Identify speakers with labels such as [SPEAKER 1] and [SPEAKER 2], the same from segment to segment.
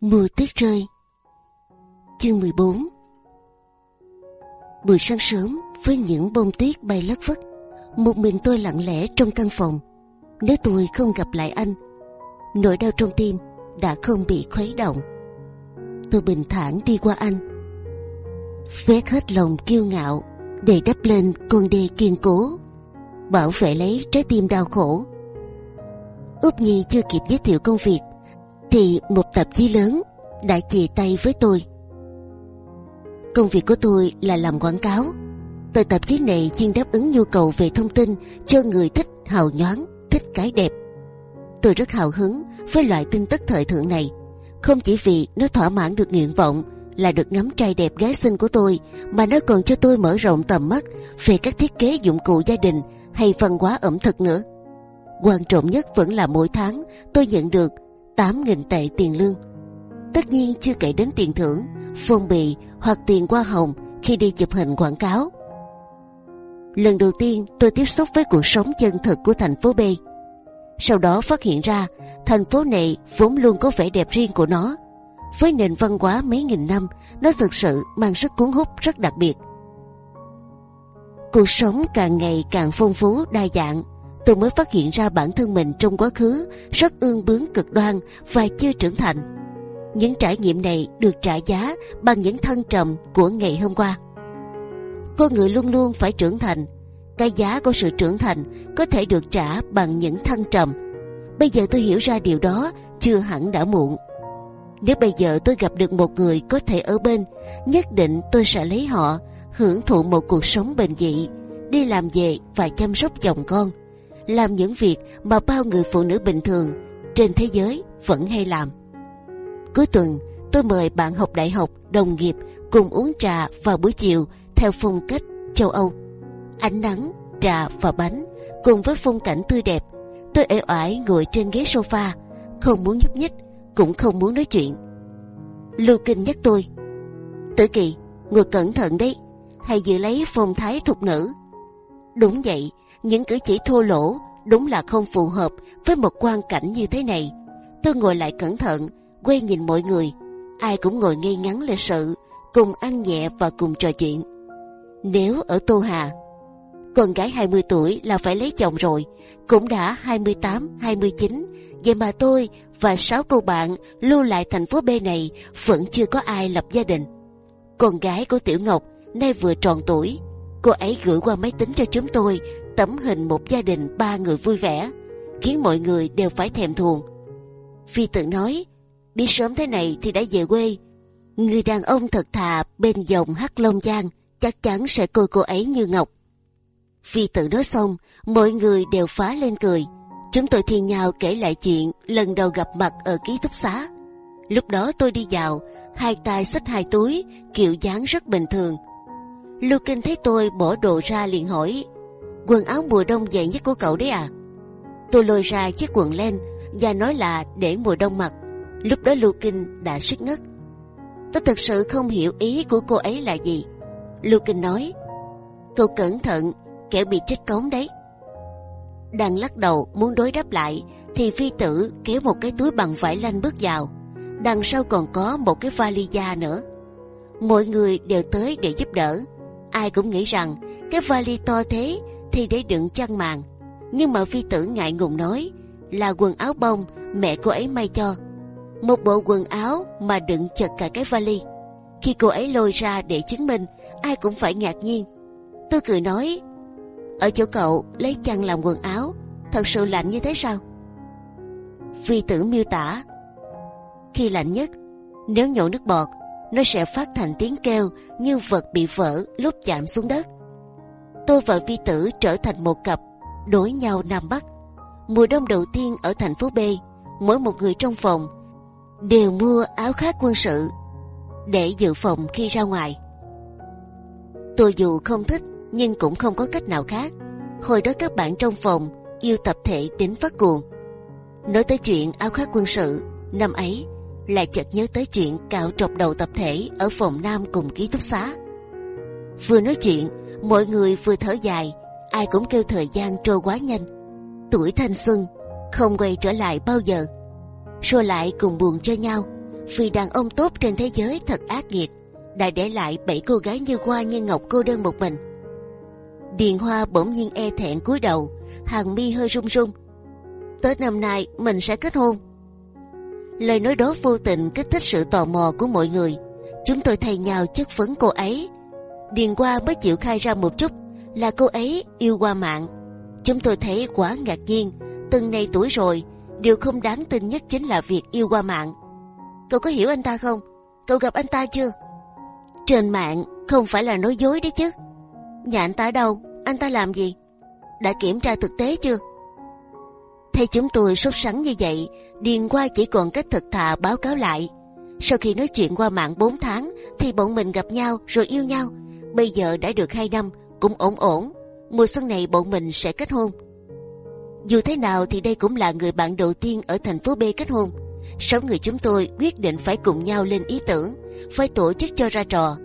[SPEAKER 1] mưa tuyết rơi. Chương 14 Buổi sáng sớm, với những bông tuyết bay lất phất, Một mình tôi lặng lẽ trong căn phòng. Nếu tôi không gặp lại anh, Nỗi đau trong tim đã không bị khuấy động. Tôi bình thản đi qua anh, Vét hết lòng kiêu ngạo Để đắp lên con đê kiên cố, Bảo vệ lấy trái tim đau khổ. Úc Nhi chưa kịp giới thiệu công việc thì một tạp chí lớn đã chia tay với tôi. Công việc của tôi là làm quảng cáo. Tờ tạp chí này chuyên đáp ứng nhu cầu về thông tin cho người thích hào nhoáng, thích cái đẹp. Tôi rất hào hứng với loại tin tức thời thượng này, không chỉ vì nó thỏa mãn được nguyện vọng là được ngắm trai đẹp gái xinh của tôi, mà nó còn cho tôi mở rộng tầm mắt về các thiết kế dụng cụ gia đình hay văn hóa ẩm thực nữa. Quan trọng nhất vẫn là mỗi tháng tôi nhận được 8.000 tệ tiền lương. Tất nhiên chưa kể đến tiền thưởng, phong bì hoặc tiền hoa hồng khi đi chụp hình quảng cáo. Lần đầu tiên tôi tiếp xúc với cuộc sống chân thực của thành phố B. Sau đó phát hiện ra thành phố này vốn luôn có vẻ đẹp riêng của nó. Với nền văn hóa mấy nghìn năm, nó thực sự mang sức cuốn hút rất đặc biệt. Cuộc sống càng ngày càng phong phú đa dạng tôi mới phát hiện ra bản thân mình trong quá khứ rất ương bướng cực đoan và chưa trưởng thành. Những trải nghiệm này được trả giá bằng những thân trầm của ngày hôm qua. Con người luôn luôn phải trưởng thành. Cái giá của sự trưởng thành có thể được trả bằng những thân trầm. Bây giờ tôi hiểu ra điều đó chưa hẳn đã muộn. Nếu bây giờ tôi gặp được một người có thể ở bên, nhất định tôi sẽ lấy họ hưởng thụ một cuộc sống bình dị, đi làm về và chăm sóc chồng con làm những việc mà bao người phụ nữ bình thường trên thế giới vẫn hay làm. Cuối tuần, tôi mời bạn học đại học, đồng nghiệp cùng uống trà vào buổi chiều theo phong cách châu Âu. Ánh nắng, trà và bánh cùng với phong cảnh tươi đẹp. Tôi ế oải ngồi trên ghế sofa, không muốn nhúc nhích, cũng không muốn nói chuyện. Lưu Kinh nhắc tôi, Tử Kỳ, ngồi cẩn thận đấy, hãy giữ lấy phong thái thục nữ. Đúng vậy, những cử chỉ thô lỗ đúng là không phù hợp với một quan cảnh như thế này. Tôi ngồi lại cẩn thận, quay nhìn mọi người, ai cũng ngồi ngay ngắn lịch sự, cùng ăn nhẹ và cùng trò chuyện. Nếu ở Tô Hà, con gái 20 tuổi là phải lấy chồng rồi, cũng đã 28, 29, vậy mà tôi và sáu cô bạn lưu lại thành phố B này vẫn chưa có ai lập gia đình. Con gái của Tiểu Ngọc nay vừa tròn tuổi, cô ấy gửi qua máy tính cho chúng tôi tấm hình một gia đình ba người vui vẻ, khiến mọi người đều phải thèm thuồng. Phi tự nói, đi sớm thế này thì đã về quê. Người đàn ông thật thà bên dòng hắc long giang chắc chắn sẽ coi cô ấy như ngọc. Phi tự nói xong, mọi người đều phá lên cười. Chúng tôi thi nhau kể lại chuyện lần đầu gặp mặt ở ký túc xá. Lúc đó tôi đi vào, hai tay xách hai túi, kiểu dáng rất bình thường. Lưu Kinh thấy tôi bỏ đồ ra liền hỏi quần áo mùa đông dày nhất của cậu đấy à? Tôi lôi ra chiếc quần len và nói là để mùa đông mặc. Lúc đó Lưu Kinh đã sức ngất. Tôi thực sự không hiểu ý của cô ấy là gì. Lưu Kinh nói, cậu cẩn thận, kẻo bị chết cống đấy. Đang lắc đầu muốn đối đáp lại, thì phi tử kéo một cái túi bằng vải lanh bước vào. Đằng sau còn có một cái vali da nữa. Mọi người đều tới để giúp đỡ. Ai cũng nghĩ rằng cái vali to thế thì để đựng chăn màn. Nhưng mà phi tử ngại ngùng nói là quần áo bông mẹ cô ấy may cho. Một bộ quần áo mà đựng chật cả cái vali. Khi cô ấy lôi ra để chứng minh, ai cũng phải ngạc nhiên. Tôi cười nói, ở chỗ cậu lấy chăn làm quần áo, thật sự lạnh như thế sao? Phi tử miêu tả, khi lạnh nhất, nếu nhổ nước bọt, nó sẽ phát thành tiếng kêu như vật bị vỡ lúc chạm xuống đất tôi và vi tử trở thành một cặp đối nhau nam bắc. Mùa đông đầu tiên ở thành phố B, mỗi một người trong phòng đều mua áo khác quân sự để dự phòng khi ra ngoài. Tôi dù không thích nhưng cũng không có cách nào khác. Hồi đó các bạn trong phòng yêu tập thể đến phát cuồng. Nói tới chuyện áo khoác quân sự, năm ấy lại chợt nhớ tới chuyện cạo trọc đầu tập thể ở phòng nam cùng ký túc xá. Vừa nói chuyện, mọi người vừa thở dài, ai cũng kêu thời gian trôi quá nhanh. Tuổi thanh xuân không quay trở lại bao giờ. Rồi lại cùng buồn cho nhau, Vì đàn ông tốt trên thế giới thật ác nghiệt, đã để lại bảy cô gái như hoa như ngọc cô đơn một mình. Điền Hoa bỗng nhiên e thẹn cúi đầu, hàng mi hơi run run. Tết năm nay mình sẽ kết hôn. Lời nói đó vô tình kích thích sự tò mò của mọi người. Chúng tôi thay nhau chất vấn cô ấy. Điền qua mới chịu khai ra một chút là cô ấy yêu qua mạng. Chúng tôi thấy quá ngạc nhiên. Từng này tuổi rồi, điều không đáng tin nhất chính là việc yêu qua mạng. Cậu có hiểu anh ta không? Cậu gặp anh ta chưa? Trên mạng không phải là nói dối đấy chứ. Nhà anh ta đâu? Anh ta làm gì? Đã kiểm tra thực tế chưa? Thấy chúng tôi sốt sắng như vậy, Điền qua chỉ còn cách thật thà báo cáo lại. Sau khi nói chuyện qua mạng 4 tháng, thì bọn mình gặp nhau rồi yêu nhau. Bây giờ đã được 2 năm, cũng ổn ổn. Mùa xuân này bọn mình sẽ kết hôn. Dù thế nào thì đây cũng là người bạn đầu tiên ở thành phố B kết hôn. Sáu người chúng tôi quyết định phải cùng nhau lên ý tưởng, phải tổ chức cho ra trò.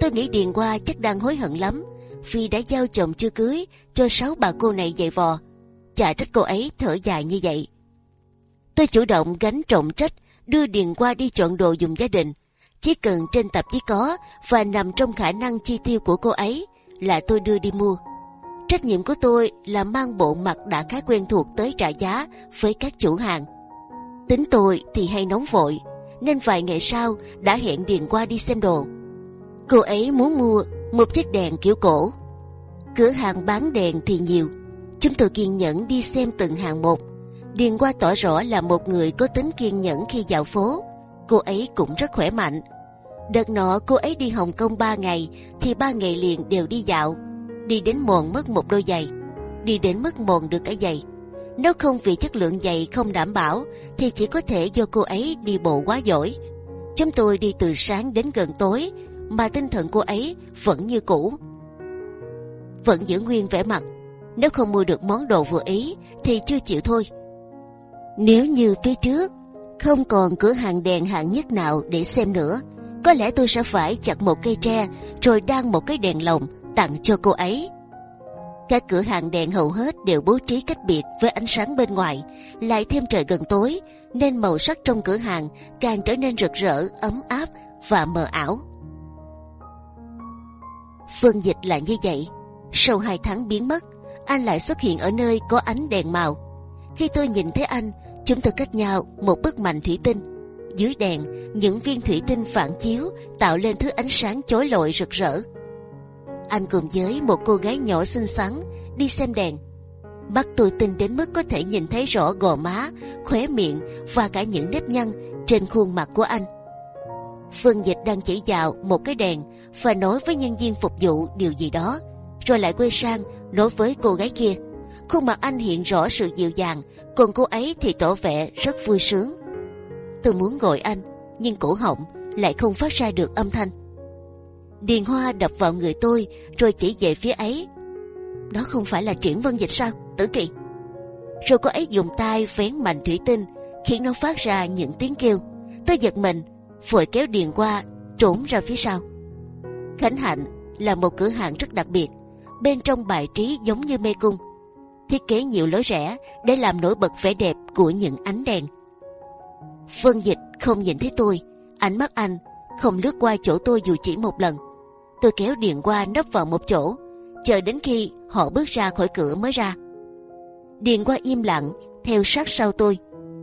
[SPEAKER 1] Tôi nghĩ Điền qua chắc đang hối hận lắm, vì đã giao chồng chưa cưới cho sáu bà cô này dạy vò. Chả trách cô ấy thở dài như vậy. Tôi chủ động gánh trọng trách đưa Điền qua đi chọn đồ dùng gia đình. Chỉ cần trên tạp chí có và nằm trong khả năng chi tiêu của cô ấy là tôi đưa đi mua. Trách nhiệm của tôi là mang bộ mặt đã khá quen thuộc tới trả giá với các chủ hàng. Tính tôi thì hay nóng vội, nên vài ngày sau đã hẹn Điền qua đi xem đồ. Cô ấy muốn mua một chiếc đèn kiểu cổ. Cửa hàng bán đèn thì nhiều, chúng tôi kiên nhẫn đi xem từng hàng một. Điền qua tỏ rõ là một người có tính kiên nhẫn khi dạo phố. Cô ấy cũng rất khỏe mạnh. Đợt nọ cô ấy đi Hồng Kông 3 ngày thì ba ngày liền đều đi dạo. Đi đến mòn mất một đôi giày, đi đến mất mòn được cái giày. Nếu không vì chất lượng giày không đảm bảo thì chỉ có thể do cô ấy đi bộ quá giỏi. Chúng tôi đi từ sáng đến gần tối mà tinh thần cô ấy vẫn như cũ, vẫn giữ nguyên vẻ mặt. Nếu không mua được món đồ vừa ý thì chưa chịu thôi. Nếu như phía trước không còn cửa hàng đèn hạng nhất nào để xem nữa, có lẽ tôi sẽ phải chặt một cây tre rồi đan một cái đèn lồng tặng cho cô ấy. Các cửa hàng đèn hầu hết đều bố trí cách biệt với ánh sáng bên ngoài, lại thêm trời gần tối nên màu sắc trong cửa hàng càng trở nên rực rỡ, ấm áp và mờ ảo. Phương Dịch là như vậy. Sau hai tháng biến mất, anh lại xuất hiện ở nơi có ánh đèn màu. Khi tôi nhìn thấy anh, chúng tôi cách nhau một bức mảnh thủy tinh. Dưới đèn, những viên thủy tinh phản chiếu tạo lên thứ ánh sáng chói lọi rực rỡ. Anh cùng với một cô gái nhỏ xinh xắn đi xem đèn. Mắt tôi tinh đến mức có thể nhìn thấy rõ gò má, khóe miệng và cả những nếp nhăn trên khuôn mặt của anh. Phương Dịch đang chỉ vào một cái đèn và nói với nhân viên phục vụ điều gì đó, rồi lại quay sang nói với cô gái kia. Khuôn mặt anh hiện rõ sự dịu dàng, còn cô ấy thì tỏ vẻ rất vui sướng. Tôi muốn gọi anh, nhưng cổ họng lại không phát ra được âm thanh. Điền Hoa đập vào người tôi, rồi chỉ về phía ấy. Đó không phải là triển vân dịch sao, Tử Kỳ? Rồi cô ấy dùng tay vén mạnh thủy tinh, khiến nó phát ra những tiếng kêu. Tôi giật mình, vội kéo Điền qua trốn ra phía sau. Khánh Hạnh là một cửa hàng rất đặc biệt, bên trong bài trí giống như mê cung, thiết kế nhiều lối rẽ để làm nổi bật vẻ đẹp của những ánh đèn. Vân Dịch không nhìn thấy tôi, ánh mắt anh không lướt qua chỗ tôi dù chỉ một lần. Tôi kéo điện qua nấp vào một chỗ, chờ đến khi họ bước ra khỏi cửa mới ra. Điền qua im lặng theo sát sau tôi.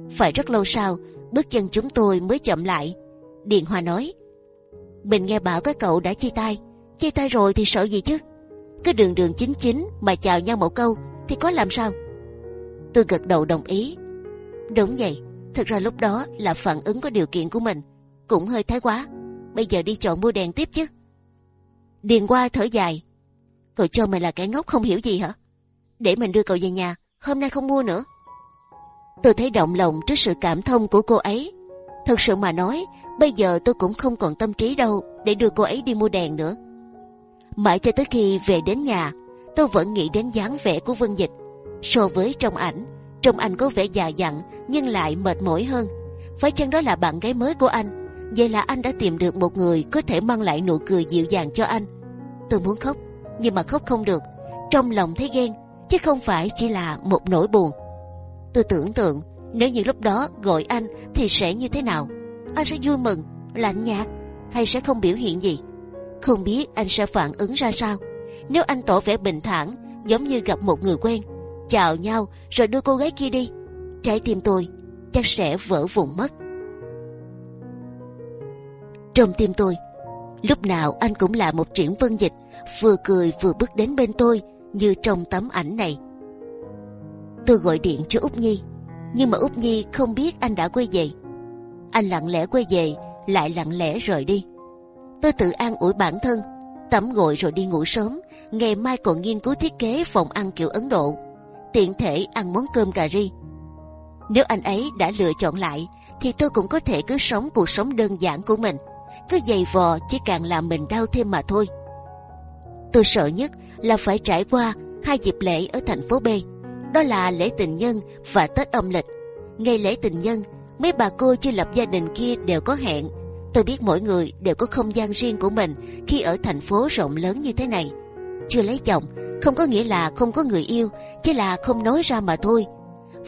[SPEAKER 1] Phải rất lâu sau, bước chân chúng tôi mới chậm lại. Điền Hoa nói: Bình nghe bảo các cậu đã chia tay, chia tay rồi thì sợ gì chứ? Cứ đường đường chính chính mà chào nhau một câu thì có làm sao? Tôi gật đầu đồng ý. Đúng vậy, thực ra lúc đó là phản ứng có điều kiện của mình, cũng hơi thái quá. Bây giờ đi chọn mua đèn tiếp chứ. Điền qua thở dài. Cậu cho mày là kẻ ngốc không hiểu gì hả? Để mình đưa cậu về nhà, hôm nay không mua nữa. Tôi thấy động lòng trước sự cảm thông của cô ấy. Thật sự mà nói, bây giờ tôi cũng không còn tâm trí đâu để đưa cô ấy đi mua đèn nữa. Mãi cho tới khi về đến nhà, tôi vẫn nghĩ đến dáng vẻ của Vân Dịch. So với trong ảnh, trong anh có vẻ già dặn nhưng lại mệt mỏi hơn. Phải chăng đó là bạn gái mới của anh? Vậy là anh đã tìm được một người có thể mang lại nụ cười dịu dàng cho anh. Tôi muốn khóc, nhưng mà khóc không được. Trong lòng thấy ghen, chứ không phải chỉ là một nỗi buồn. Tôi tưởng tượng nếu như lúc đó gọi anh thì sẽ như thế nào? anh sẽ vui mừng, lạnh nhạt hay sẽ không biểu hiện gì? Không biết anh sẽ phản ứng ra sao nếu anh tỏ vẻ bình thản giống như gặp một người quen, chào nhau rồi đưa cô gái kia đi. Trái tim tôi chắc sẽ vỡ vụn mất. Trong tim tôi, lúc nào anh cũng là một triển vân dịch, vừa cười vừa bước đến bên tôi như trong tấm ảnh này. Tôi gọi điện cho út nhi, nhưng mà út nhi không biết anh đã quay về. Anh lặng lẽ quay về, lại lặng lẽ rời đi. Tôi tự an ủi bản thân, tắm gội rồi đi ngủ sớm. Ngày mai còn nghiên cứu thiết kế phòng ăn kiểu Ấn Độ, tiện thể ăn món cơm cà ri. Nếu anh ấy đã lựa chọn lại, thì tôi cũng có thể cứ sống cuộc sống đơn giản của mình. Cứ dày vò chỉ càng làm mình đau thêm mà thôi. Tôi sợ nhất là phải trải qua hai dịp lễ ở thành phố B. Đó là lễ tình nhân và Tết âm lịch. Ngày lễ tình nhân, mấy bà cô chưa lập gia đình kia đều có hẹn. Tôi biết mỗi người đều có không gian riêng của mình khi ở thành phố rộng lớn như thế này. Chưa lấy chồng không có nghĩa là không có người yêu, chỉ là không nói ra mà thôi.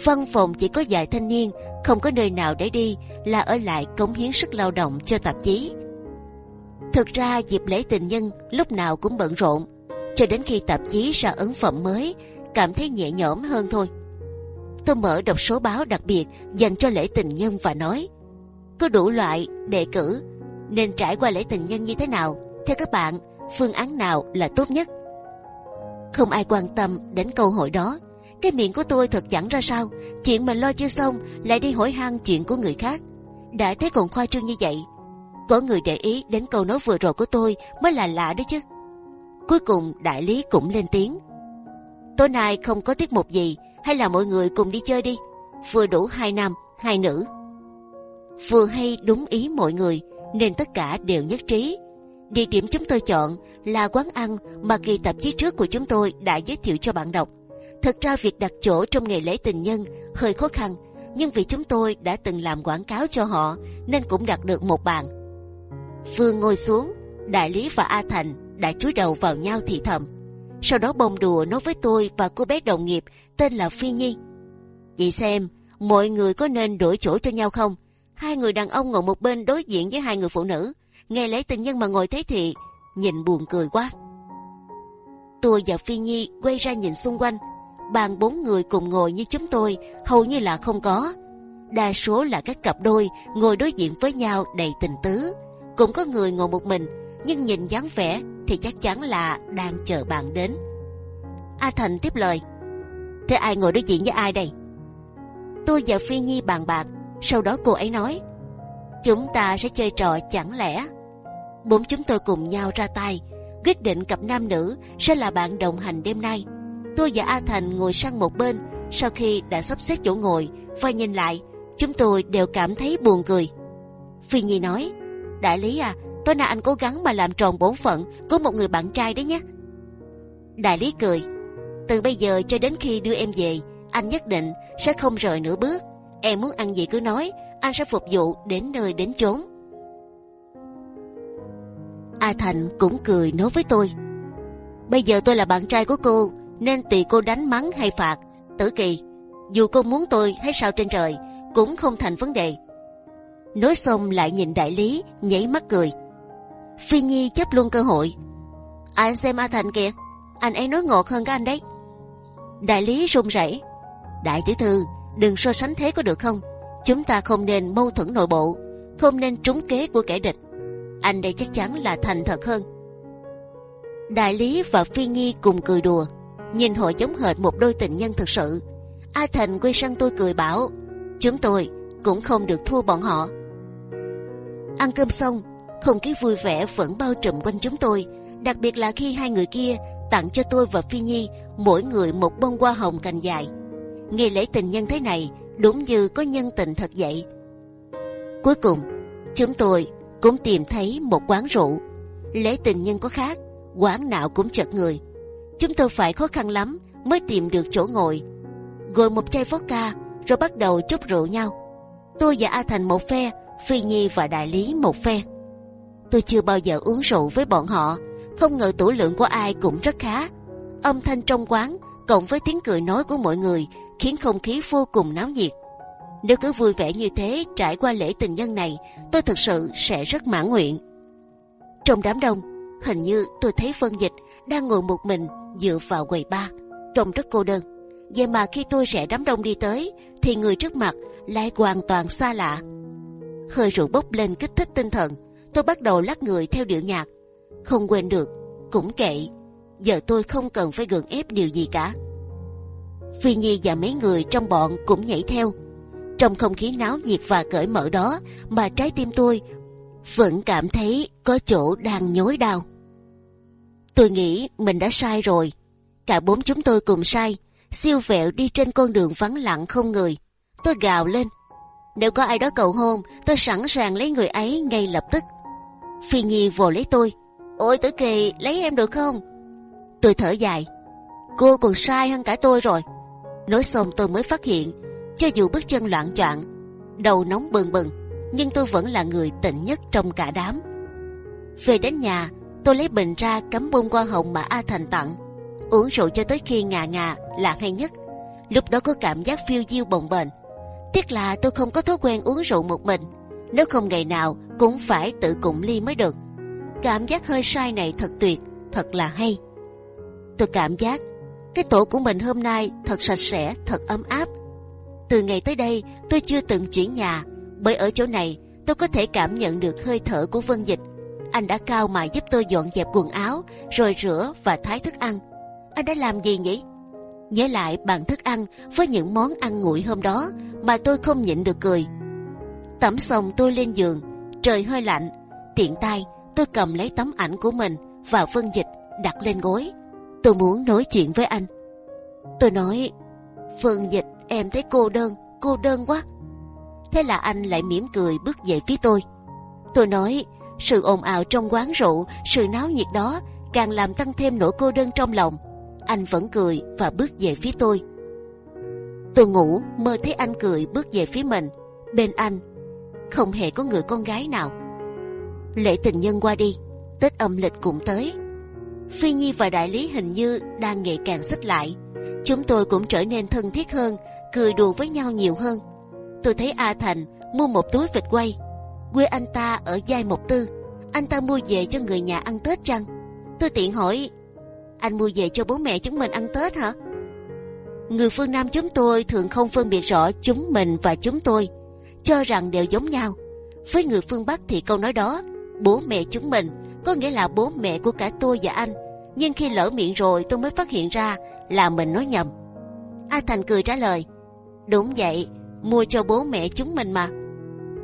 [SPEAKER 1] Văn phòng chỉ có vài thanh niên, không có nơi nào để đi, là ở lại cống hiến sức lao động cho tạp chí. Thực ra dịp lễ tình nhân lúc nào cũng bận rộn, cho đến khi tạp chí ra ấn phẩm mới, cảm thấy nhẹ nhõm hơn thôi. Tôi mở đọc số báo đặc biệt dành cho lễ tình nhân và nói, có đủ loại đề cử, nên trải qua lễ tình nhân như thế nào? Theo các bạn, phương án nào là tốt nhất? Không ai quan tâm đến câu hỏi đó. Cái miệng của tôi thật chẳng ra sao. Chuyện mình lo chưa xong lại đi hỏi han chuyện của người khác. đã thế còn khoa trương như vậy. Có người để ý đến câu nói vừa rồi của tôi mới là lạ đấy chứ. Cuối cùng đại lý cũng lên tiếng. Tối nay không có tiết mục gì, hay là mọi người cùng đi chơi đi. Vừa đủ hai nam, hai nữ. Vừa hay đúng ý mọi người, nên tất cả đều nhất trí. Địa điểm chúng tôi chọn là quán ăn mà kỳ tạp chí trước của chúng tôi đã giới thiệu cho bạn đọc. Thực ra việc đặt chỗ trong ngày lễ tình nhân hơi khó khăn, nhưng vì chúng tôi đã từng làm quảng cáo cho họ nên cũng đặt được một bàn. Phương ngồi xuống, đại lý và A Thành đã cúi đầu vào nhau thì thầm. Sau đó bông đùa nói với tôi và cô bé đồng nghiệp tên là Phi Nhi. Chị xem, mọi người có nên đổi chỗ cho nhau không? Hai người đàn ông ngồi một bên đối diện với hai người phụ nữ nghe lễ tình nhân mà ngồi thế thì nhìn buồn cười quá. Tôi và Phi Nhi quay ra nhìn xung quanh, bàn bốn người cùng ngồi như chúng tôi hầu như là không có. Đa số là các cặp đôi ngồi đối diện với nhau đầy tình tứ. Cũng có người ngồi một mình, nhưng nhìn dáng vẻ thì chắc chắn là đang chờ bạn đến. A Thành tiếp lời: Thế ai ngồi đối diện với ai đây? Tôi và Phi Nhi bàn bạc, sau đó cô ấy nói: Chúng ta sẽ chơi trò chẳng lẽ? Bốn chúng tôi cùng nhau ra tay, quyết định cặp nam nữ sẽ là bạn đồng hành đêm nay. Tôi và A Thành ngồi sang một bên, sau khi đã sắp xếp chỗ ngồi và nhìn lại, chúng tôi đều cảm thấy buồn cười. Phi Nhi nói: Đại lý à, tối nay anh cố gắng mà làm tròn bổn phận của một người bạn trai đấy nhé. Đại lý cười: Từ bây giờ cho đến khi đưa em về, anh nhất định sẽ không rời nửa bước. Em muốn ăn gì cứ nói, anh sẽ phục vụ đến nơi đến chốn. A Thành cũng cười nói với tôi. Bây giờ tôi là bạn trai của cô, nên tùy cô đánh mắng hay phạt. Tử Kỳ, dù cô muốn tôi hay sao trên trời, cũng không thành vấn đề. Nói xong lại nhìn đại lý, nhảy mắt cười. Phi Nhi chấp luôn cơ hội. À, anh xem A Thành kìa, anh ấy nói ngọt hơn các anh đấy. Đại lý run rẩy. Đại tiểu thư, đừng so sánh thế có được không? Chúng ta không nên mâu thuẫn nội bộ, không nên trúng kế của kẻ địch. Anh đây chắc chắn là thành thật hơn. Đại lý và Phi Nhi cùng cười đùa, nhìn họ giống hệt một đôi tình nhân thực sự. A Thành quay sang tôi cười bảo, chúng tôi cũng không được thua bọn họ. Ăn cơm xong, không khí vui vẻ vẫn bao trùm quanh chúng tôi, đặc biệt là khi hai người kia tặng cho tôi và Phi Nhi mỗi người một bông hoa hồng cành dài. Ngày lễ tình nhân thế này đúng như có nhân tình thật vậy. Cuối cùng, chúng tôi cũng tìm thấy một quán rượu. Lễ tình nhân có khác, quán nào cũng chật người. Chúng tôi phải khó khăn lắm mới tìm được chỗ ngồi. Gọi một chai vodka rồi bắt đầu chúc rượu nhau. Tôi và A Thành một phe, Phi Nhi và Đại Lý một phe. Tôi chưa bao giờ uống rượu với bọn họ, không ngờ tủ lượng của ai cũng rất khá. Âm thanh trong quán cộng với tiếng cười nói của mọi người khiến không khí vô cùng náo nhiệt. Nếu cứ vui vẻ như thế trải qua lễ tình nhân này, tôi thực sự sẽ rất mãn nguyện. Trong đám đông, hình như tôi thấy Phân Dịch đang ngồi một mình dựa vào quầy ba, trông rất cô đơn. Vậy mà khi tôi rẽ đám đông đi tới, thì người trước mặt lại hoàn toàn xa lạ. Hơi rượu bốc lên kích thích tinh thần, tôi bắt đầu lắc người theo điệu nhạc. Không quên được, cũng kệ. Giờ tôi không cần phải gượng ép điều gì cả. Phi Nhi và mấy người trong bọn cũng nhảy theo. Trong không khí náo nhiệt và cởi mở đó, mà trái tim tôi vẫn cảm thấy có chỗ đang nhói đau. Tôi nghĩ mình đã sai rồi. Cả bốn chúng tôi cùng sai. Siêu vẹo đi trên con đường vắng lặng không người. Tôi gào lên. Nếu có ai đó cầu hôn, tôi sẵn sàng lấy người ấy ngay lập tức. Phi Nhi vồ lấy tôi. Ôi Tử Kỳ, lấy em được không? Tôi thở dài. Cô còn sai hơn cả tôi rồi. Nói xong tôi mới phát hiện, cho dù bước chân loạn choạng, đầu nóng bừng bừng, nhưng tôi vẫn là người tỉnh nhất trong cả đám. Về đến nhà, tôi lấy bình ra cắm bông hoa hồng mà A Thành tặng, uống rượu cho tới khi ngà ngà là hay nhất. Lúc đó có cảm giác phiêu diêu bồng bềnh. Tiếc là tôi không có thói quen uống rượu một mình, nếu không ngày nào cũng phải tự cụng ly mới được. Cảm giác hơi sai này thật tuyệt, thật là hay. Tôi cảm giác cái tổ của mình hôm nay thật sạch sẽ, thật ấm áp. Từ ngày tới đây, tôi chưa từng chuyển nhà, bởi ở chỗ này tôi có thể cảm nhận được hơi thở của Vân Dịch. Anh đã cao mà giúp tôi dọn dẹp quần áo, rồi rửa và thái thức ăn. Anh đã làm gì nhỉ? Nhớ lại bàn thức ăn với những món ăn nguội hôm đó mà tôi không nhịn được cười. Tắm xong tôi lên giường, trời hơi lạnh, tiện tay tôi cầm lấy tấm ảnh của mình và Vân Dịch đặt lên gối tôi muốn nói chuyện với anh. Tôi nói, vân Dịch, em thấy cô đơn, cô đơn quá. Thế là anh lại mỉm cười bước về phía tôi. Tôi nói, sự ồn ào trong quán rượu, sự náo nhiệt đó càng làm tăng thêm nỗi cô đơn trong lòng. Anh vẫn cười và bước về phía tôi. Tôi ngủ mơ thấy anh cười bước về phía mình. Bên anh không hề có người con gái nào. Lễ tình nhân qua đi, Tết âm lịch cũng tới Phi Nhi và đại lý hình như đang ngày càng xích lại. Chúng tôi cũng trở nên thân thiết hơn, cười đùa với nhau nhiều hơn. Tôi thấy A Thành mua một túi vịt quay. Quê anh ta ở giai một tư. Anh ta mua về cho người nhà ăn Tết chăng? Tôi tiện hỏi, anh mua về cho bố mẹ chúng mình ăn Tết hả? Người phương Nam chúng tôi thường không phân biệt rõ chúng mình và chúng tôi, cho rằng đều giống nhau. Với người phương Bắc thì câu nói đó, bố mẹ chúng mình có nghĩa là bố mẹ của cả tôi và anh. Nhưng khi lỡ miệng rồi tôi mới phát hiện ra là mình nói nhầm. A Thành cười trả lời, đúng vậy, mua cho bố mẹ chúng mình mà.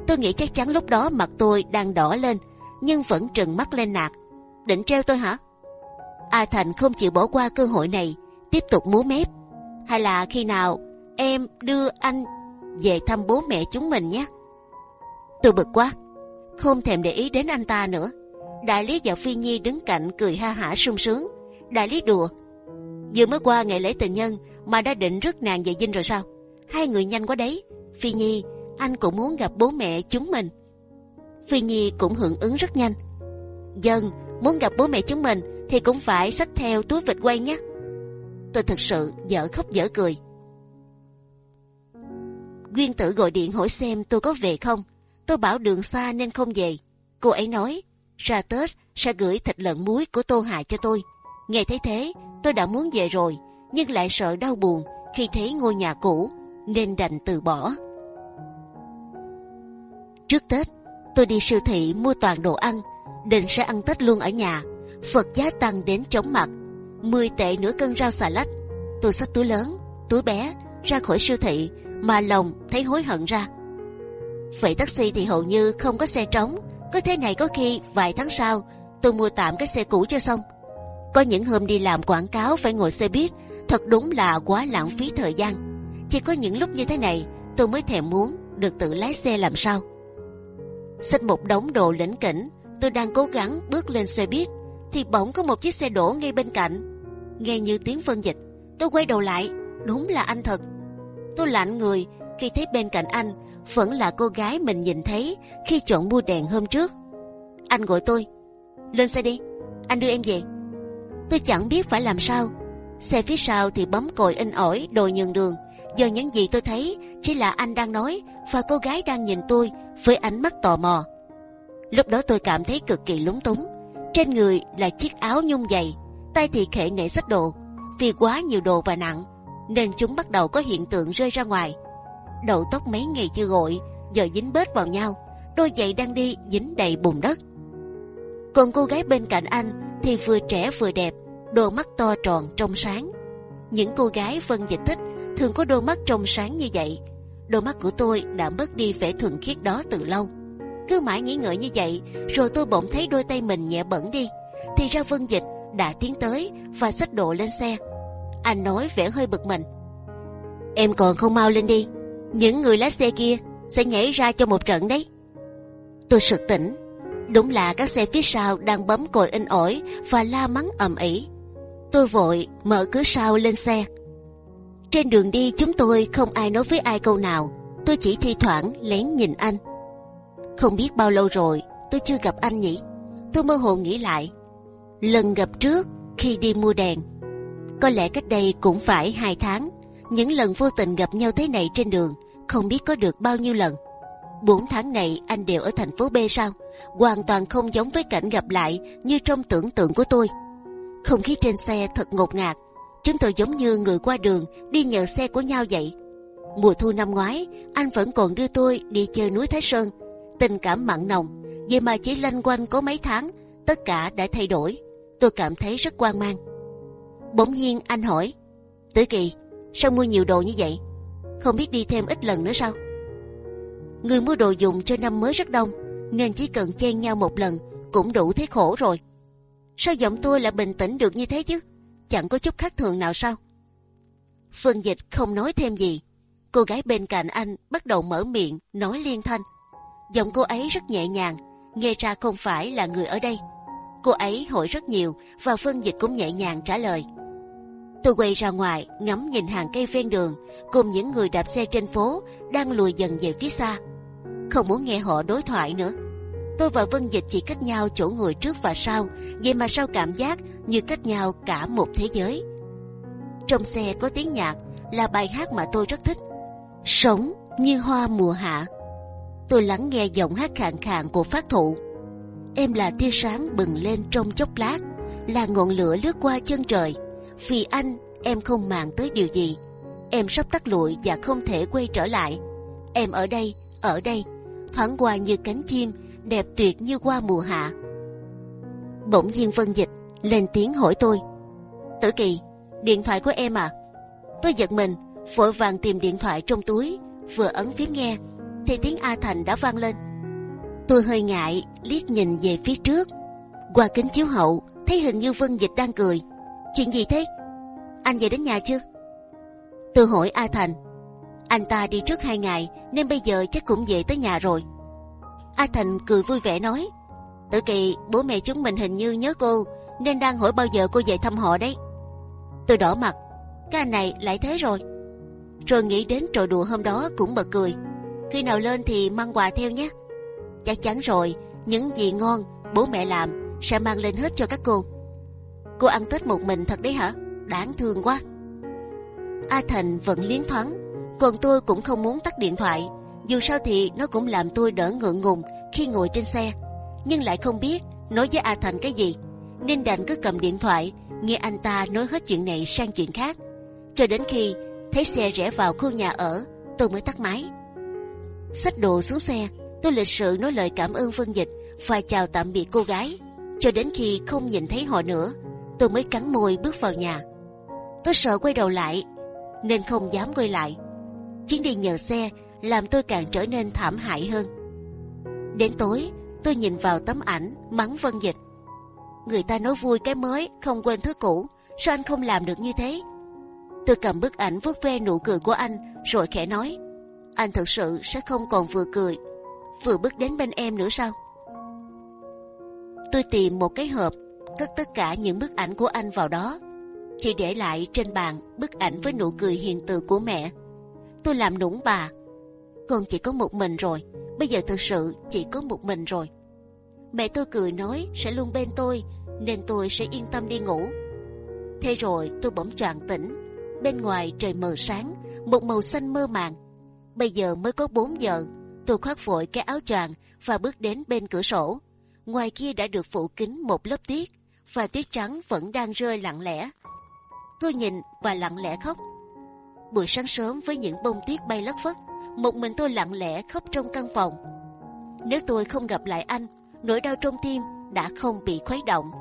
[SPEAKER 1] Tôi nghĩ chắc chắn lúc đó mặt tôi đang đỏ lên, nhưng vẫn trừng mắt lên nạt. Định treo tôi hả? A Thành không chịu bỏ qua cơ hội này, tiếp tục múa mép. Hay là khi nào em đưa anh về thăm bố mẹ chúng mình nhé? Tôi bực quá, không thèm để ý đến anh ta nữa đại lý và phi nhi đứng cạnh cười ha hả sung sướng đại lý đùa vừa mới qua ngày lễ tình nhân mà đã định rước nàng về dinh rồi sao hai người nhanh quá đấy phi nhi anh cũng muốn gặp bố mẹ chúng mình phi nhi cũng hưởng ứng rất nhanh dân muốn gặp bố mẹ chúng mình thì cũng phải xách theo túi vịt quay nhé tôi thật sự dở khóc dở cười Nguyên tử gọi điện hỏi xem tôi có về không. Tôi bảo đường xa nên không về. Cô ấy nói ra Tết sẽ gửi thịt lợn muối của Tô Hà cho tôi. Nghe thấy thế, tôi đã muốn về rồi, nhưng lại sợ đau buồn khi thấy ngôi nhà cũ, nên đành từ bỏ. Trước Tết, tôi đi siêu thị mua toàn đồ ăn, định sẽ ăn Tết luôn ở nhà. Phật giá tăng đến chóng mặt, 10 tệ nửa cân rau xà lách. Tôi xách túi lớn, túi bé ra khỏi siêu thị mà lòng thấy hối hận ra. Vậy taxi thì hầu như không có xe trống, cứ thế này có khi vài tháng sau tôi mua tạm cái xe cũ cho xong. Có những hôm đi làm quảng cáo phải ngồi xe buýt, thật đúng là quá lãng phí thời gian. Chỉ có những lúc như thế này tôi mới thèm muốn được tự lái xe làm sao. Xách một đống đồ lỉnh kỉnh, tôi đang cố gắng bước lên xe buýt, thì bỗng có một chiếc xe đổ ngay bên cạnh. Nghe như tiếng phân dịch, tôi quay đầu lại, đúng là anh thật. Tôi lạnh người khi thấy bên cạnh anh vẫn là cô gái mình nhìn thấy khi chọn mua đèn hôm trước. Anh gọi tôi, lên xe đi, anh đưa em về. Tôi chẳng biết phải làm sao. Xe phía sau thì bấm còi in ỏi đòi nhường đường, Giờ những gì tôi thấy chỉ là anh đang nói và cô gái đang nhìn tôi với ánh mắt tò mò. Lúc đó tôi cảm thấy cực kỳ lúng túng. Trên người là chiếc áo nhung dày, tay thì khệ nệ sách đồ. Vì quá nhiều đồ và nặng, nên chúng bắt đầu có hiện tượng rơi ra ngoài. Đầu tóc mấy ngày chưa gội, giờ dính bết vào nhau. Đôi giày đang đi dính đầy bùn đất. Còn cô gái bên cạnh anh thì vừa trẻ vừa đẹp, đôi mắt to tròn trong sáng. Những cô gái phân dịch thích thường có đôi mắt trong sáng như vậy. Đôi mắt của tôi đã mất đi vẻ thuần khiết đó từ lâu. Cứ mãi nghĩ ngợi như vậy, rồi tôi bỗng thấy đôi tay mình nhẹ bẩn đi. Thì ra Vân Dịch đã tiến tới và xách đồ lên xe. Anh nói vẻ hơi bực mình. Em còn không mau lên đi, những người lái xe kia sẽ nhảy ra cho một trận đấy. Tôi sực tỉnh, đúng là các xe phía sau đang bấm còi in ỏi và la mắng ầm ĩ. Tôi vội mở cửa sau lên xe. Trên đường đi chúng tôi không ai nói với ai câu nào. Tôi chỉ thi thoảng lén nhìn anh. Không biết bao lâu rồi tôi chưa gặp anh nhỉ? Tôi mơ hồ nghĩ lại. Lần gặp trước khi đi mua đèn, có lẽ cách đây cũng phải hai tháng. Những lần vô tình gặp nhau thế này trên đường, không biết có được bao nhiêu lần. Bốn tháng này anh đều ở thành phố B sao? Hoàn toàn không giống với cảnh gặp lại như trong tưởng tượng của tôi. Không khí trên xe thật ngột ngạt. Chúng tôi giống như người qua đường đi nhờ xe của nhau vậy. Mùa thu năm ngoái, anh vẫn còn đưa tôi đi chơi núi Thái Sơn. Tình cảm mặn nồng, vậy mà chỉ lanh quanh có mấy tháng, tất cả đã thay đổi. Tôi cảm thấy rất quan mang. Bỗng nhiên anh hỏi, Tử Kỳ, sao mua nhiều đồ như vậy? Không biết đi thêm ít lần nữa sao? Người mua đồ dùng cho năm mới rất đông, nên chỉ cần chen nhau một lần cũng đủ thấy khổ rồi. Sao giọng tôi lại bình tĩnh được như thế chứ? Chẳng có chút khác thường nào sao? Phương Dịch không nói thêm gì. Cô gái bên cạnh anh bắt đầu mở miệng nói liên thanh. Giọng cô ấy rất nhẹ nhàng, nghe ra không phải là người ở đây. Cô ấy hỏi rất nhiều và Phương Dịch cũng nhẹ nhàng trả lời. Tôi quay ra ngoài ngắm nhìn hàng cây ven đường cùng những người đạp xe trên phố đang lùi dần về phía xa. Không muốn nghe họ đối thoại nữa. Tôi và Vân Dịch chỉ cách nhau chỗ ngồi trước và sau, vậy mà sao cảm giác như cách nhau cả một thế giới. Trong xe có tiếng nhạc là bài hát mà tôi rất thích. Sống như hoa mùa hạ. Tôi lắng nghe giọng hát khàn khàn của phát thụ. Em là tia sáng bừng lên trong chốc lát, là ngọn lửa lướt qua chân trời. Vì anh, em không màng tới điều gì. Em sắp tắt lụi và không thể quay trở lại. Em ở đây, ở đây, thoáng qua như cánh chim đẹp tuyệt như hoa mùa hạ. Bỗng nhiên Vân Dịch lên tiếng hỏi tôi, Tử Kỳ, điện thoại của em à? Tôi giật mình, vội vàng tìm điện thoại trong túi, vừa ấn phím nghe, thì tiếng A Thành đã vang lên. Tôi hơi ngại liếc nhìn về phía trước, qua kính chiếu hậu thấy hình như Vân Dịch đang cười. Chuyện gì thế? Anh về đến nhà chưa? Tôi hỏi A Thành. Anh ta đi trước hai ngày nên bây giờ chắc cũng về tới nhà rồi. A Thành cười vui vẻ nói: Tử Kỳ, bố mẹ chúng mình hình như nhớ cô nên đang hỏi bao giờ cô về thăm họ đấy. Tôi đỏ mặt, cái anh này lại thế rồi. Rồi nghĩ đến trò đùa hôm đó cũng bật cười. Khi nào lên thì mang quà theo nhé. Chắc chắn rồi, những gì ngon bố mẹ làm sẽ mang lên hết cho các cô. Cô ăn Tết một mình thật đấy hả? Đáng thương quá. A Thành vẫn liến thoáng, còn tôi cũng không muốn tắt điện thoại dù sao thì nó cũng làm tôi đỡ ngượng ngùng khi ngồi trên xe, nhưng lại không biết nói với A Thành cái gì, nên đành cứ cầm điện thoại nghe anh ta nói hết chuyện này sang chuyện khác, cho đến khi thấy xe rẽ vào khu nhà ở, tôi mới tắt máy. Xách đồ xuống xe, tôi lịch sự nói lời cảm ơn Vân Dịch và chào tạm biệt cô gái, cho đến khi không nhìn thấy họ nữa, tôi mới cắn môi bước vào nhà. Tôi sợ quay đầu lại, nên không dám quay lại. Chuyến đi nhờ xe làm tôi càng trở nên thảm hại hơn. Đến tối, tôi nhìn vào tấm ảnh mắng Vân Dịch. Người ta nói vui cái mới, không quên thứ cũ. Sao anh không làm được như thế? Tôi cầm bức ảnh vuốt ve nụ cười của anh, rồi khẽ nói: anh thực sự sẽ không còn vừa cười, vừa bước đến bên em nữa sao? Tôi tìm một cái hộp, cất tất cả những bức ảnh của anh vào đó, chỉ để lại trên bàn bức ảnh với nụ cười hiền từ của mẹ. Tôi làm nũng bà, con chỉ có một mình rồi, bây giờ thực sự chỉ có một mình rồi. Mẹ tôi cười nói sẽ luôn bên tôi, nên tôi sẽ yên tâm đi ngủ. Thế rồi tôi bỗng choàng tỉnh. Bên ngoài trời mờ sáng, một màu xanh mơ màng. Bây giờ mới có 4 giờ, tôi khoác vội cái áo choàng và bước đến bên cửa sổ. Ngoài kia đã được phủ kín một lớp tuyết và tuyết trắng vẫn đang rơi lặng lẽ. Tôi nhìn và lặng lẽ khóc. Buổi sáng sớm với những bông tuyết bay lất phất, một mình tôi lặng lẽ khóc trong căn phòng. Nếu tôi không gặp lại anh, nỗi đau trong tim đã không bị khuấy động.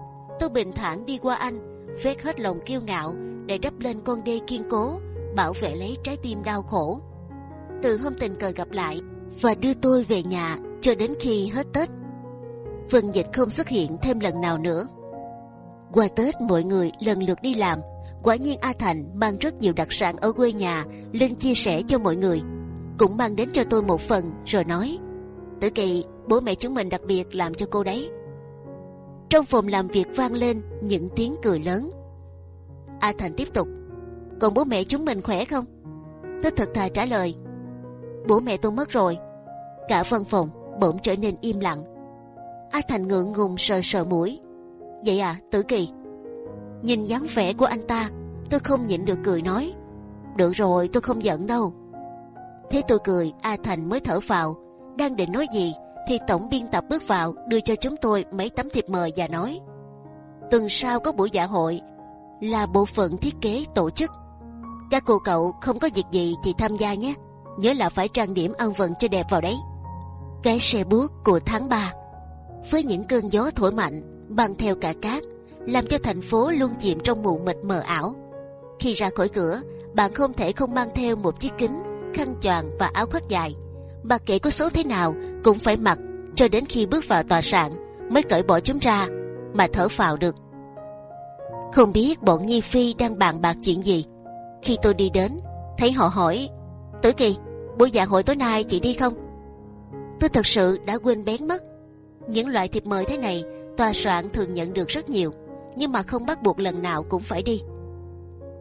[SPEAKER 1] Tôi bình thản đi qua anh, vét hết lòng kiêu ngạo để đắp lên con đê kiên cố, bảo vệ lấy trái tim đau khổ. Từ hôm tình cờ gặp lại và đưa tôi về nhà cho đến khi hết Tết. Vân Dịch không xuất hiện thêm lần nào nữa. Qua Tết mọi người lần lượt đi làm. Quả nhiên A Thành mang rất nhiều đặc sản ở quê nhà lên chia sẻ cho mọi người. Cũng mang đến cho tôi một phần rồi nói: Tử Kỳ, bố mẹ chúng mình đặc biệt làm cho cô đấy. Trong phòng làm việc vang lên những tiếng cười lớn. A Thành tiếp tục: Còn bố mẹ chúng mình khỏe không? Tôi thật thà trả lời: Bố mẹ tôi mất rồi. Cả văn phòng bỗng trở nên im lặng. A Thành ngượng ngùng sờ sờ mũi. Vậy à, Tử Kỳ? Nhìn dáng vẻ của anh ta, tôi không nhịn được cười nói. Được rồi, tôi không giận đâu. Thế tôi cười, A Thành mới thở phào Đang định nói gì, thì tổng biên tập bước vào đưa cho chúng tôi mấy tấm thiệp mời và nói: tuần sau có buổi dạ hội, là bộ phận thiết kế tổ chức. Các cô cậu không có việc gì thì tham gia nhé. Nhớ là phải trang điểm ăn vận cho đẹp vào đấy. Cái xe buốt của tháng 3 với những cơn gió thổi mạnh băng theo cả cát làm cho thành phố luôn chìm trong mù mịt mờ ảo. Khi ra khỏi cửa, bạn không thể không mang theo một chiếc kính, khăn choàng và áo khoác dài. Mà kể có xấu thế nào cũng phải mặc cho đến khi bước vào tòa soạn mới cởi bỏ chúng ra mà thở phào được. Không biết bọn Nhi Phi đang bàn bạc chuyện gì. Khi tôi đi đến, thấy họ hỏi: Tử Kỳ, buổi dạ hội tối nay chị đi không? Tôi thật sự đã quên bén mất. Những loại thiệp mời thế này, tòa soạn thường nhận được rất nhiều, nhưng mà không bắt buộc lần nào cũng phải đi.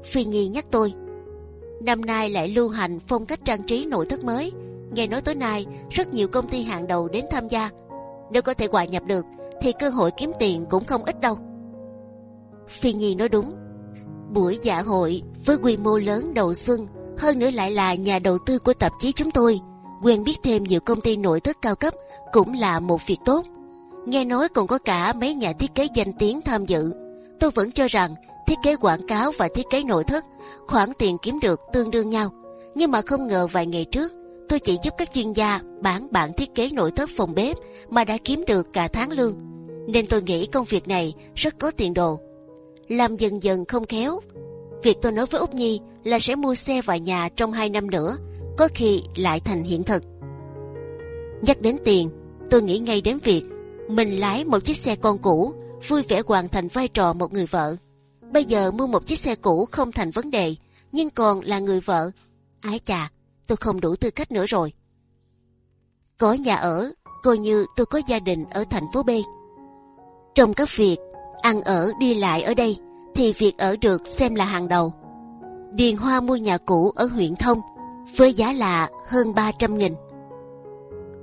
[SPEAKER 1] Phi Nhi nhắc tôi, năm nay lại lưu hành phong cách trang trí nội thất mới. Nghe nói tối nay rất nhiều công ty hàng đầu đến tham gia. Nếu có thể hòa nhập được, thì cơ hội kiếm tiền cũng không ít đâu. Phi Nhi nói đúng. Buổi dạ hội với quy mô lớn đầu xuân, hơn nữa lại là nhà đầu tư của tạp chí chúng tôi, quen biết thêm nhiều công ty nội thất cao cấp cũng là một việc tốt. Nghe nói còn có cả mấy nhà thiết kế danh tiếng tham dự. Tôi vẫn cho rằng thiết kế quảng cáo và thiết kế nội thất khoản tiền kiếm được tương đương nhau. Nhưng mà không ngờ vài ngày trước tôi chỉ giúp các chuyên gia bán bản thiết kế nội thất phòng bếp mà đã kiếm được cả tháng lương. Nên tôi nghĩ công việc này rất có tiền đồ. Làm dần dần không khéo. Việc tôi nói với úc nhi là sẽ mua xe và nhà trong 2 năm nữa, có khi lại thành hiện thực. Nhắc đến tiền, tôi nghĩ ngay đến việc mình lái một chiếc xe con cũ, vui vẻ hoàn thành vai trò một người vợ. Bây giờ mua một chiếc xe cũ không thành vấn đề, nhưng còn là người vợ. Ái chà, tôi không đủ tư cách nữa rồi. Có nhà ở, coi như tôi có gia đình ở thành phố B. Trong các việc ăn ở đi lại ở đây, thì việc ở được xem là hàng đầu. Điền Hoa mua nhà cũ ở huyện Thông với giá là hơn 300 nghìn.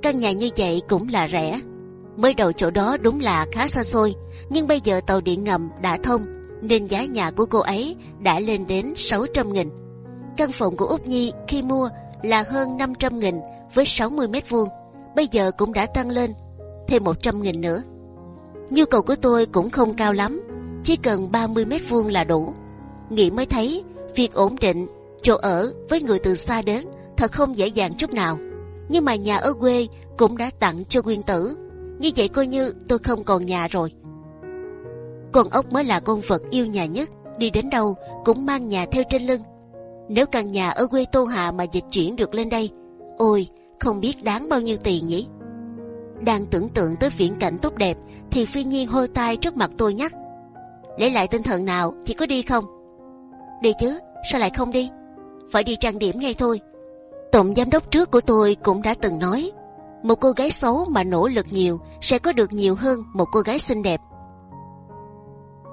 [SPEAKER 1] Căn nhà như vậy cũng là rẻ. Mới đầu chỗ đó đúng là khá xa xôi, nhưng bây giờ tàu điện ngầm đã thông, nên giá nhà của cô ấy đã lên đến 600 nghìn. Căn phòng của Úc Nhi khi mua là hơn 500 nghìn với 60 mét vuông, bây giờ cũng đã tăng lên thêm 100 nghìn nữa. Nhu cầu của tôi cũng không cao lắm, chỉ cần 30 mét vuông là đủ. Nghĩ mới thấy việc ổn định chỗ ở với người từ xa đến thật không dễ dàng chút nào nhưng mà nhà ở quê cũng đã tặng cho nguyên tử như vậy coi như tôi không còn nhà rồi con ốc mới là con vật yêu nhà nhất, đi đến đâu cũng mang nhà theo trên lưng. Nếu căn nhà ở quê tô hạ mà dịch chuyển được lên đây, ôi, không biết đáng bao nhiêu tiền nhỉ? Đang tưởng tượng tới viễn cảnh tốt đẹp, thì phi nhiên hôi tai trước mặt tôi nhắc. Lấy lại tinh thần nào chỉ có đi không? Đi chứ, sao lại không đi? Phải đi trang điểm ngay thôi. Tổng giám đốc trước của tôi cũng đã từng nói, một cô gái xấu mà nỗ lực nhiều sẽ có được nhiều hơn một cô gái xinh đẹp.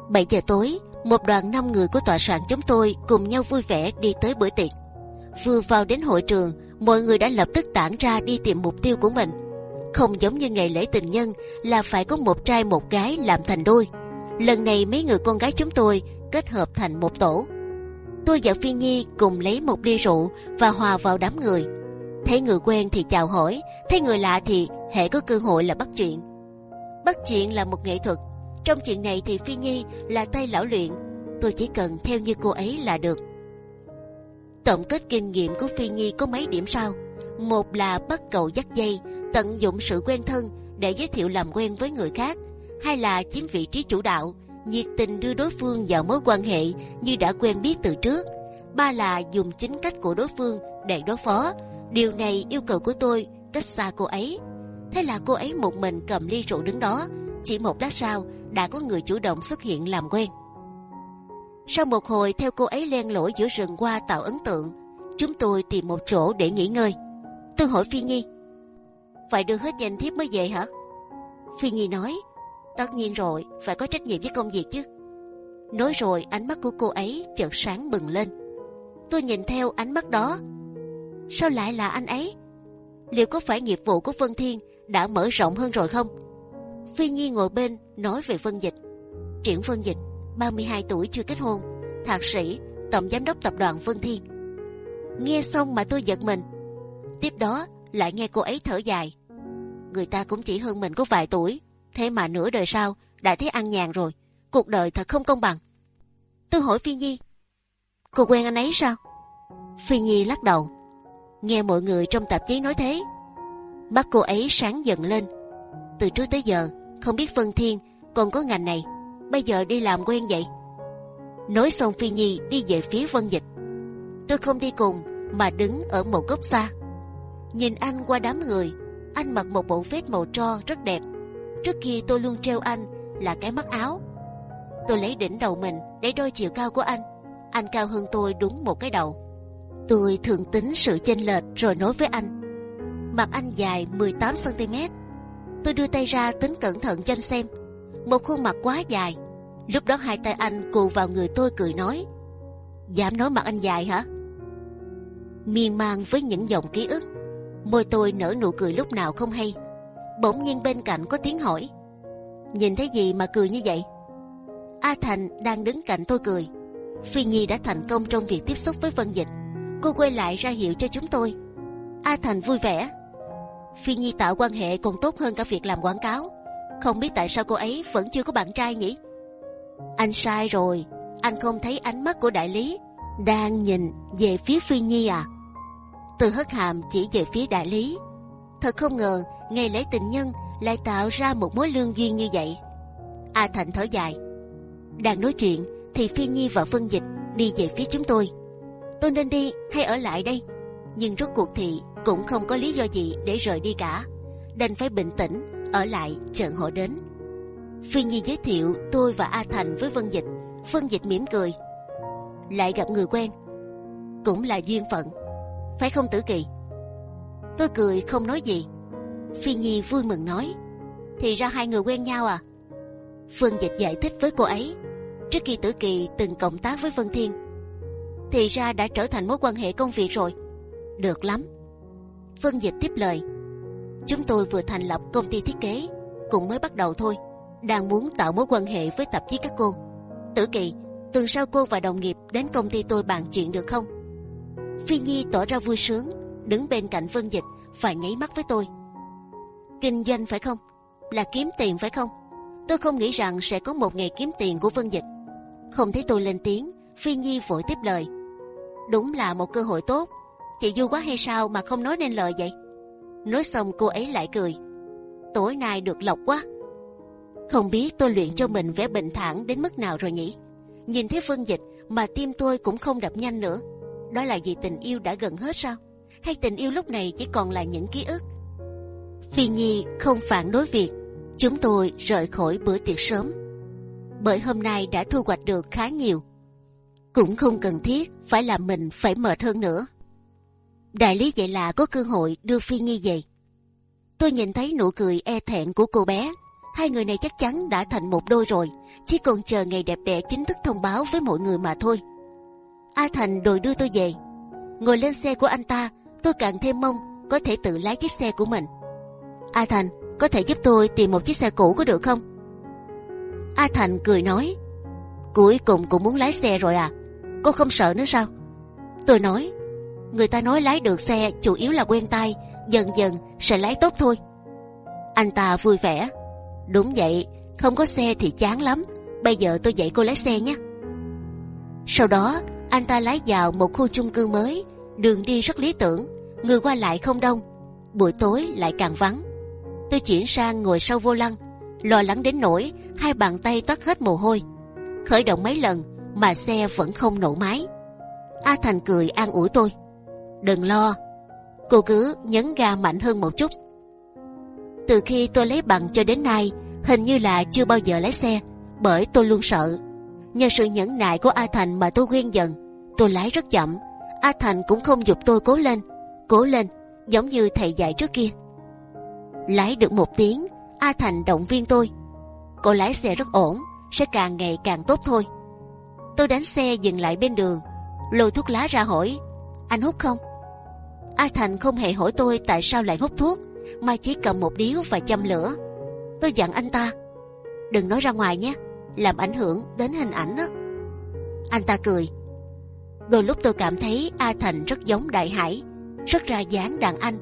[SPEAKER 1] 7 giờ tối một đoàn năm người của tòa soạn chúng tôi cùng nhau vui vẻ đi tới bữa tiệc vừa vào đến hội trường mọi người đã lập tức tản ra đi tìm mục tiêu của mình không giống như ngày lễ tình nhân là phải có một trai một gái làm thành đôi lần này mấy người con gái chúng tôi kết hợp thành một tổ Tôi và Phi Nhi cùng lấy một ly rượu và hòa vào đám người. Thấy người quen thì chào hỏi, thấy người lạ thì hệ có cơ hội là bắt chuyện. Bắt chuyện là một nghệ thuật. Trong chuyện này thì Phi Nhi là tay lão luyện, tôi chỉ cần theo như cô ấy là được. Tổng kết kinh nghiệm của Phi Nhi có mấy điểm sau. Một là bắt cầu dắt dây, tận dụng sự quen thân để giới thiệu làm quen với người khác. Hai là chiếm vị trí chủ đạo, nhiệt tình đưa đối phương vào mối quan hệ như đã quen biết từ trước. Ba là dùng chính cách của đối phương để đối phó. Điều này yêu cầu của tôi cách xa cô ấy. Thế là cô ấy một mình cầm ly rượu đứng đó. Chỉ một lát sau đã có người chủ động xuất hiện làm quen. Sau một hồi theo cô ấy len lỏi giữa rừng hoa tạo ấn tượng, chúng tôi tìm một chỗ để nghỉ ngơi. Tôi hỏi Phi Nhi, phải đưa hết danh thiếp mới về hả? Phi Nhi nói, tất nhiên rồi, phải có trách nhiệm với công việc chứ. Nói rồi ánh mắt của cô ấy chợt sáng bừng lên. Tôi nhìn theo ánh mắt đó, sao lại là anh ấy? Liệu có phải nghiệp vụ của Vân Thiên đã mở rộng hơn rồi không? Phi Nhi ngồi bên nói về Vân Dịch. Triển Vân Dịch 32 tuổi chưa kết hôn, thạc sĩ, tổng giám đốc tập đoàn Vân Thiên. Nghe xong mà tôi giật mình. Tiếp đó lại nghe cô ấy thở dài. Người ta cũng chỉ hơn mình có vài tuổi, thế mà nửa đời sau đã thấy ăn nhàn rồi. Cuộc đời thật không công bằng. Tôi hỏi Phi Nhi, cô quen anh ấy sao? Phi Nhi lắc đầu. Nghe mọi người trong tạp chí nói thế, mắt cô ấy sáng dần lên. Từ trước tới giờ, không biết Vân Thiên còn có ngành này bây giờ đi làm quen vậy. Nói xong Phi Nhi đi về phía Vân Dịch. Tôi không đi cùng mà đứng ở một góc xa. Nhìn anh qua đám người, anh mặc một bộ vest màu tro rất đẹp. Trước kia tôi luôn treo anh là cái mắt áo. Tôi lấy đỉnh đầu mình để đôi chiều cao của anh. Anh cao hơn tôi đúng một cái đầu. Tôi thường tính sự chênh lệch rồi nói với anh. Mặt anh dài 18 cm. Tôi đưa tay ra tính cẩn thận cho anh xem một khuôn mặt quá dài. Lúc đó hai tay anh cù vào người tôi cười nói, dám nói mặt anh dài hả? Miên man với những dòng ký ức, môi tôi nở nụ cười lúc nào không hay. Bỗng nhiên bên cạnh có tiếng hỏi, nhìn thấy gì mà cười như vậy? A Thành đang đứng cạnh tôi cười. Phi Nhi đã thành công trong việc tiếp xúc với Vân Dịch. Cô quay lại ra hiệu cho chúng tôi. A Thành vui vẻ. Phi Nhi tạo quan hệ còn tốt hơn cả việc làm quảng cáo. Không biết tại sao cô ấy vẫn chưa có bạn trai nhỉ? Anh sai rồi, anh không thấy ánh mắt của đại lý đang nhìn về phía Phi Nhi à? Từ hất hàm chỉ về phía đại lý. Thật không ngờ ngày lễ tình nhân lại tạo ra một mối lương duyên như vậy. A Thành thở dài. Đang nói chuyện thì Phi Nhi và Vân Dịch đi về phía chúng tôi. Tôi nên đi hay ở lại đây? Nhưng rốt cuộc thì cũng không có lý do gì để rời đi cả. Đành phải bình tĩnh ở lại chờ họ đến. Phi Nhi giới thiệu tôi và A Thành với Vân Dịch. Vân Dịch mỉm cười, lại gặp người quen, cũng là duyên phận, phải không Tử Kỳ? Tôi cười không nói gì. Phi Nhi vui mừng nói, thì ra hai người quen nhau à? Vân Dịch giải thích với cô ấy, trước khi Tử Kỳ từng cộng tác với Vân Thiên, thì ra đã trở thành mối quan hệ công việc rồi. Được lắm. Vân Dịch tiếp lời Chúng tôi vừa thành lập công ty thiết kế, cũng mới bắt đầu thôi, đang muốn tạo mối quan hệ với tạp chí các cô. Tử Kỳ, tuần sau cô và đồng nghiệp đến công ty tôi bàn chuyện được không? Phi Nhi tỏ ra vui sướng, đứng bên cạnh Vân Dịch và nháy mắt với tôi. Kinh doanh phải không? Là kiếm tiền phải không? Tôi không nghĩ rằng sẽ có một ngày kiếm tiền của Vân Dịch. Không thấy tôi lên tiếng, Phi Nhi vội tiếp lời. Đúng là một cơ hội tốt. Chị vui quá hay sao mà không nói nên lời vậy? Nói xong cô ấy lại cười. Tối nay được lộc quá. Không biết tôi luyện cho mình vẻ bình thản đến mức nào rồi nhỉ? Nhìn thấy Vân Dịch mà tim tôi cũng không đập nhanh nữa. Đó là vì tình yêu đã gần hết sao? Hay tình yêu lúc này chỉ còn là những ký ức? Phi Nhi không phản đối việc chúng tôi rời khỏi bữa tiệc sớm, bởi hôm nay đã thu hoạch được khá nhiều. Cũng không cần thiết phải làm mình phải mệt hơn nữa. Đại lý vậy là có cơ hội đưa Phi Nhi về. Tôi nhìn thấy nụ cười e thẹn của cô bé. Hai người này chắc chắn đã thành một đôi rồi, chỉ còn chờ ngày đẹp đẽ chính thức thông báo với mọi người mà thôi. A Thành đòi đưa tôi về. Ngồi lên xe của anh ta, tôi càng thêm mong có thể tự lái chiếc xe của mình. A Thành, có thể giúp tôi tìm một chiếc xe cũ có được không? A Thành cười nói, cuối cùng cũng muốn lái xe rồi à? Cô không sợ nữa sao? Tôi nói, người ta nói lái được xe chủ yếu là quen tay, dần dần sẽ lái tốt thôi. Anh ta vui vẻ. Đúng vậy, không có xe thì chán lắm. Bây giờ tôi dạy cô lái xe nhé. Sau đó, anh ta lái vào một khu chung cư mới, đường đi rất lý tưởng, người qua lại không đông, buổi tối lại càng vắng. Tôi chuyển sang ngồi sau vô lăng, lo lắng đến nỗi hai bàn tay toát hết mồ hôi. Khởi động mấy lần mà xe vẫn không nổ máy. A Thành cười an ủi tôi. Đừng lo, cô cứ nhấn ga mạnh hơn một chút. Từ khi tôi lấy bằng cho đến nay, hình như là chưa bao giờ lái xe, bởi tôi luôn sợ. Nhờ sự nhẫn nại của A Thành mà tôi quen dần. Tôi lái rất chậm, A Thành cũng không giúp tôi cố lên, cố lên, giống như thầy dạy trước kia. Lái được một tiếng, A Thành động viên tôi. Cô lái xe rất ổn, sẽ càng ngày càng tốt thôi. Tôi đánh xe dừng lại bên đường, lôi thuốc lá ra hỏi, anh hút không? A Thành không hề hỏi tôi tại sao lại hút thuốc, mà chỉ cầm một điếu và châm lửa. Tôi dặn anh ta, đừng nói ra ngoài nhé, làm ảnh hưởng đến hình ảnh đó. Anh ta cười. Đôi lúc tôi cảm thấy A Thành rất giống Đại Hải, rất ra dáng đàn anh.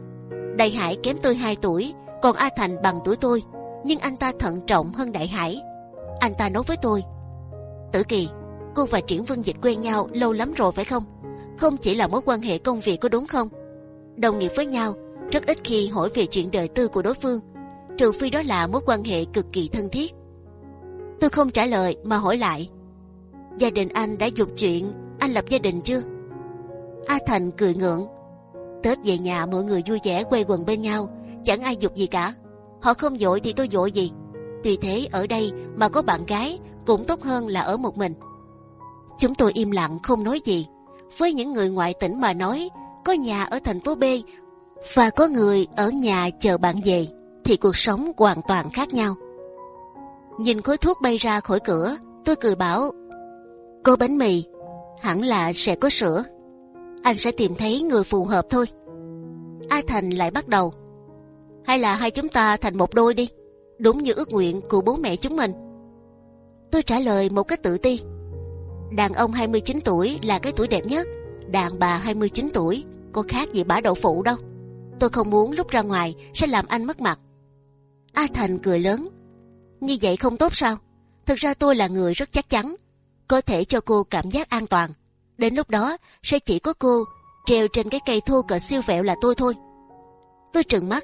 [SPEAKER 1] Đại Hải kém tôi 2 tuổi, còn A Thành bằng tuổi tôi, nhưng anh ta thận trọng hơn Đại Hải. Anh ta nói với tôi, Tử Kỳ, cô và Triển Vân Dịch quen nhau lâu lắm rồi phải không? Không chỉ là mối quan hệ công việc có đúng không? Đồng nghiệp với nhau, rất ít khi hỏi về chuyện đời tư của đối phương, trừ phi đó là mối quan hệ cực kỳ thân thiết. Tôi không trả lời mà hỏi lại, gia đình anh đã dục chuyện anh lập gia đình chưa? A Thành cười ngượng. Tết về nhà mọi người vui vẻ quây quần bên nhau, chẳng ai dục gì cả. Họ không dội thì tôi dội gì. Tùy thế ở đây mà có bạn gái cũng tốt hơn là ở một mình. Chúng tôi im lặng không nói gì. Với những người ngoại tỉnh mà nói, có nhà ở thành phố B và có người ở nhà chờ bạn về, thì cuộc sống hoàn toàn khác nhau. Nhìn khối thuốc bay ra khỏi cửa, tôi cười bảo: Cô bánh mì, hẳn là sẽ có sữa. Anh sẽ tìm thấy người phù hợp thôi. A Thành lại bắt đầu. Hay là hai chúng ta thành một đôi đi, đúng như ước nguyện của bố mẹ chúng mình. Tôi trả lời một cách tự ti. Đàn ông 29 tuổi là cái tuổi đẹp nhất, đàn bà 29 tuổi có khác gì bả đậu phụ đâu. Tôi không muốn lúc ra ngoài sẽ làm anh mất mặt. A Thành cười lớn. Như vậy không tốt sao? Thực ra tôi là người rất chắc chắn, có thể cho cô cảm giác an toàn. Đến lúc đó sẽ chỉ có cô treo trên cái cây thô cỡ siêu vẹo là tôi thôi. Tôi trừng mắt.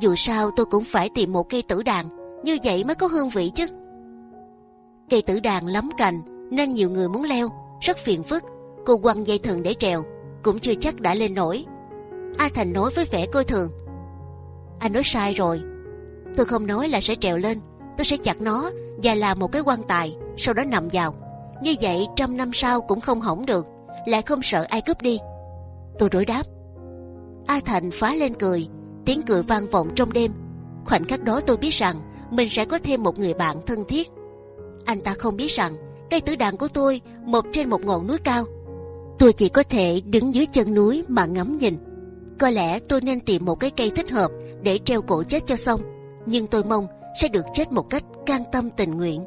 [SPEAKER 1] Dù sao tôi cũng phải tìm một cây tử đàn, như vậy mới có hương vị chứ. Cây tử đàn lắm cành nên nhiều người muốn leo, rất phiền phức. Cô quăng dây thừng để trèo, cũng chưa chắc đã lên nổi. A Thành nói với vẻ coi thường. Anh nói sai rồi. Tôi không nói là sẽ trèo lên, tôi sẽ chặt nó và làm một cái quan tài, sau đó nằm vào. Như vậy trăm năm sau cũng không hỏng được, lại không sợ ai cướp đi. Tôi đối đáp. A Thành phá lên cười, tiếng cười vang vọng trong đêm. Khoảnh khắc đó tôi biết rằng mình sẽ có thêm một người bạn thân thiết. Anh ta không biết rằng cây tử đàn của tôi mọc trên một ngọn núi cao. Tôi chỉ có thể đứng dưới chân núi mà ngắm nhìn. Có lẽ tôi nên tìm một cái cây thích hợp để treo cổ chết cho xong. Nhưng tôi mong sẽ được chết một cách can tâm tình nguyện.